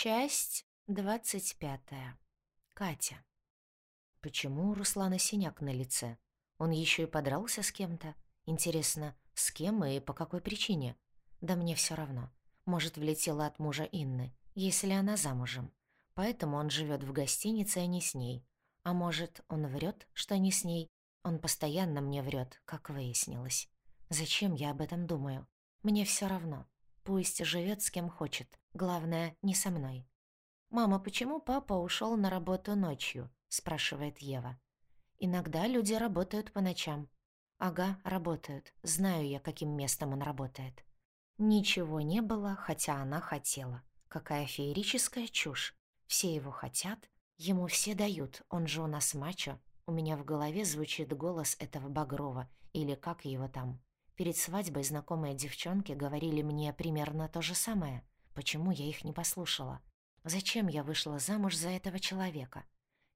Часть двадцать пятая. Катя. Почему у Руслана синяк на лице? Он еще и подрался с кем-то? Интересно, с кем и по какой причине? Да мне все равно. Может, влетела от мужа Инны, если она замужем. Поэтому он живет в гостинице, а не с ней. А может, он врет, что не с ней? Он постоянно мне врет, как выяснилось. Зачем я об этом думаю? Мне все равно. Пусть живет с кем хочет. Главное, не со мной. «Мама, почему папа ушел на работу ночью?» — спрашивает Ева. «Иногда люди работают по ночам». «Ага, работают. Знаю я, каким местом он работает». Ничего не было, хотя она хотела. Какая феерическая чушь. Все его хотят, ему все дают, он же у нас мачо. У меня в голове звучит голос этого Багрова, или как его там. Перед свадьбой знакомые девчонки говорили мне примерно то же самое. Почему я их не послушала? Зачем я вышла замуж за этого человека?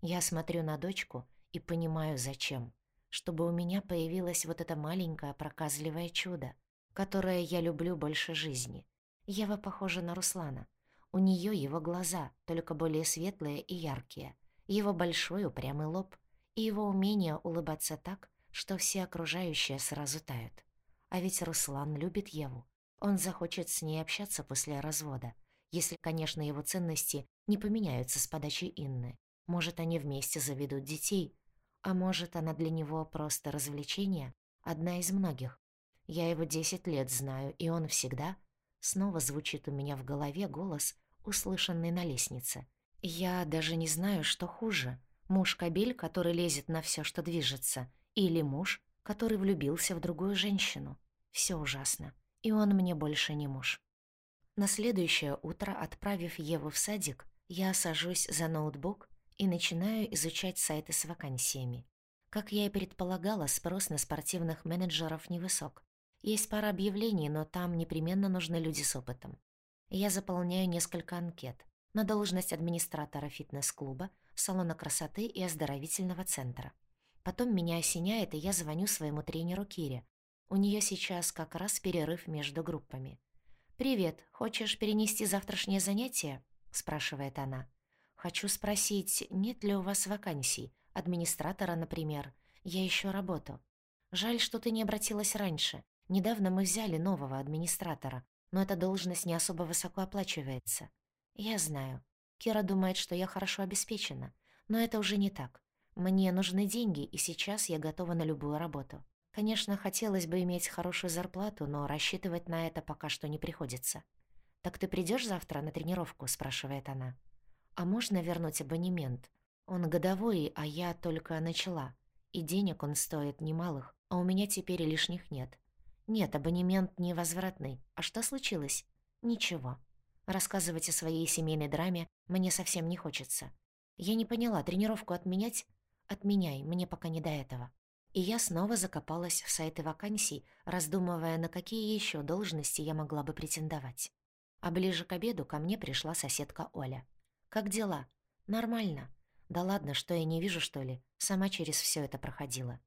Я смотрю на дочку и понимаю, зачем. Чтобы у меня появилось вот это маленькое проказливое чудо, которое я люблю больше жизни. Ева похожа на Руслана. У нее его глаза, только более светлые и яркие, его большой упрямый лоб и его умение улыбаться так, что все окружающие сразу тают. А ведь Руслан любит Еву. Он захочет с ней общаться после развода, если, конечно, его ценности не поменяются с подачи Инны. Может, они вместе заведут детей, а может, она для него просто развлечение, одна из многих. Я его десять лет знаю, и он всегда... Снова звучит у меня в голове голос, услышанный на лестнице. Я даже не знаю, что хуже. Муж-кобель, который лезет на все, что движется, или муж, который влюбился в другую женщину. Все ужасно. И он мне больше не муж. На следующее утро, отправив Еву в садик, я сажусь за ноутбук и начинаю изучать сайты с вакансиями. Как я и предполагала, спрос на спортивных менеджеров невысок. Есть пара объявлений, но там непременно нужны люди с опытом. Я заполняю несколько анкет на должность администратора фитнес-клуба, салона красоты и оздоровительного центра. Потом меня осеняет, и я звоню своему тренеру Кире. У нее сейчас как раз перерыв между группами. «Привет, хочешь перенести завтрашнее занятие?» — спрашивает она. «Хочу спросить, нет ли у вас вакансий? Администратора, например. Я ищу работу. Жаль, что ты не обратилась раньше. Недавно мы взяли нового администратора, но эта должность не особо высоко оплачивается. Я знаю. Кира думает, что я хорошо обеспечена, но это уже не так. Мне нужны деньги, и сейчас я готова на любую работу. Конечно, хотелось бы иметь хорошую зарплату, но рассчитывать на это пока что не приходится. «Так ты придешь завтра на тренировку?» – спрашивает она. «А можно вернуть абонемент? Он годовой, а я только начала. И денег он стоит немалых, а у меня теперь лишних нет. Нет, абонемент невозвратный. А что случилось? Ничего. Рассказывать о своей семейной драме мне совсем не хочется. Я не поняла, тренировку отменять Отменяй, мне пока не до этого. И я снова закопалась в сайты вакансий, раздумывая, на какие еще должности я могла бы претендовать. А ближе к обеду ко мне пришла соседка Оля. «Как дела?» «Нормально. Да ладно, что я не вижу, что ли? Сама через все это проходила».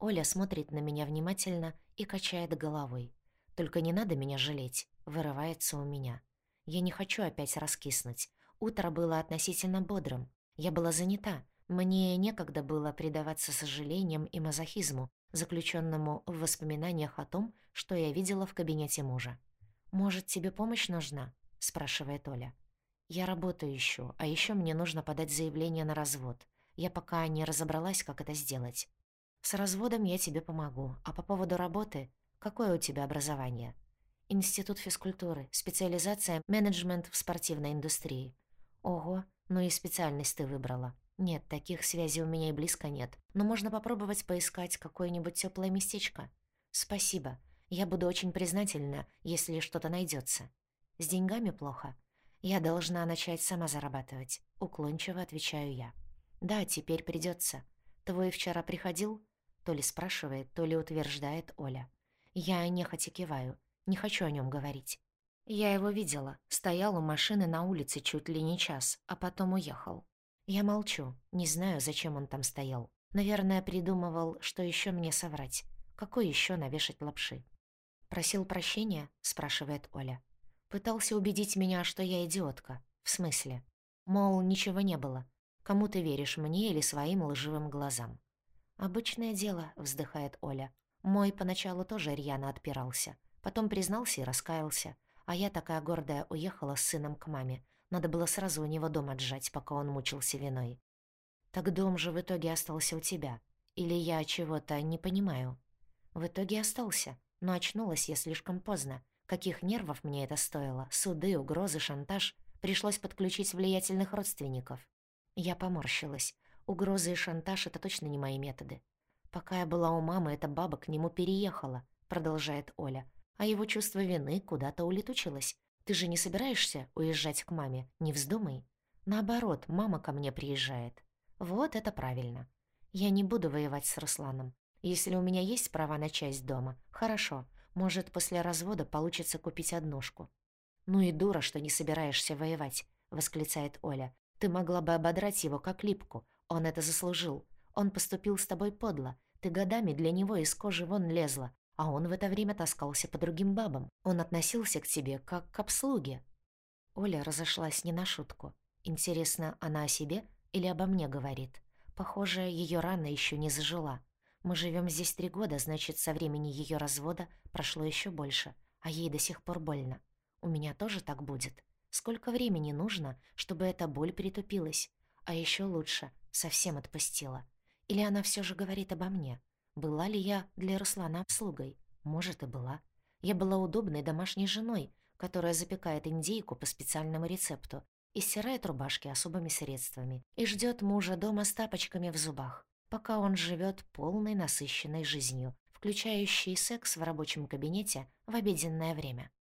Оля смотрит на меня внимательно и качает головой. «Только не надо меня жалеть», — вырывается у меня. Я не хочу опять раскиснуть. Утро было относительно бодрым. Я была занята, мне некогда было предаваться сожалениям и мазохизму, заключенному в воспоминаниях о том, что я видела в кабинете мужа. «Может, тебе помощь нужна?» — спрашивает Оля. «Я работаю ищу, а еще мне нужно подать заявление на развод. Я пока не разобралась, как это сделать. С разводом я тебе помогу, а по поводу работы, какое у тебя образование?» «Институт физкультуры, специализация менеджмент в спортивной индустрии». «Ого, ну и специальность ты выбрала. Нет, таких связей у меня и близко нет. Но можно попробовать поискать какое-нибудь тёплое местечко. Спасибо. Я буду очень признательна, если что-то найдётся. С деньгами плохо. Я должна начать сама зарабатывать. Уклончиво отвечаю я. Да, теперь придётся. Твой вчера приходил? То ли спрашивает, то ли утверждает Оля. Я нехотя киваю. Не хочу о нём говорить. Я его видела. Стоял у машины на улице чуть ли не час, а потом уехал. Я молчу, не знаю, зачем он там стоял. Наверное, придумывал, что еще мне соврать. Какой еще навешать лапши? «Просил прощения?» — спрашивает Оля. «Пытался убедить меня, что я идиотка. В смысле? Мол, ничего не было. Кому ты веришь, мне или своим лживым глазам? «Обычное дело», — вздыхает Оля. «Мой поначалу тоже рьяно отпирался. Потом признался и раскаялся. А я такая гордая уехала с сыном к маме. Надо было сразу у него дом отжать, пока он мучился виной. Так дом же в итоге остался у тебя. Или я чего-то не понимаю? В итоге остался, но очнулась я слишком поздно. Каких нервов мне это стоило? Суды, угрозы, шантаж. Пришлось подключить влиятельных родственников. Я поморщилась. Угрозы и шантаж — это точно не мои методы. Пока я была у мамы, эта баба к нему переехала, продолжает Оля. А его чувство вины куда-то улетучилось. Ты же не собираешься уезжать к маме? Не вздумай. Наоборот, мама ко мне приезжает. Вот это правильно. Я не буду воевать с Русланом. Если у меня есть права на часть дома, хорошо. Может, после развода получится купить однушку. «Ну и дура, что не собираешься воевать», — восклицает Оля. «Ты могла бы ободрать его, как липку. Он это заслужил. Он поступил с тобой подло. Ты годами для него из кожи вон лезла, а он в это время таскался по другим бабам. Он относился к тебе как к обслуге». Оля разошлась не на шутку. Интересно, она о себе или обо мне говорит? Похоже, ее рана еще не зажила. Мы живем здесь три года, значит, со времени ее развода прошло еще больше, а ей до сих пор больно. У меня тоже так будет. Сколько времени нужно, чтобы эта боль притупилась? А еще лучше, совсем отпустила. Или она все же говорит обо мне? Была ли я для Руслана обслугой? Может, и была. Я была удобной домашней женой, которая запекает индейку по специальному рецепту и стирает рубашки особыми средствами и ждет мужа дома с тапочками в зубах, пока он живет полной насыщенной жизнью, включающей секс в рабочем кабинете в обеденное время.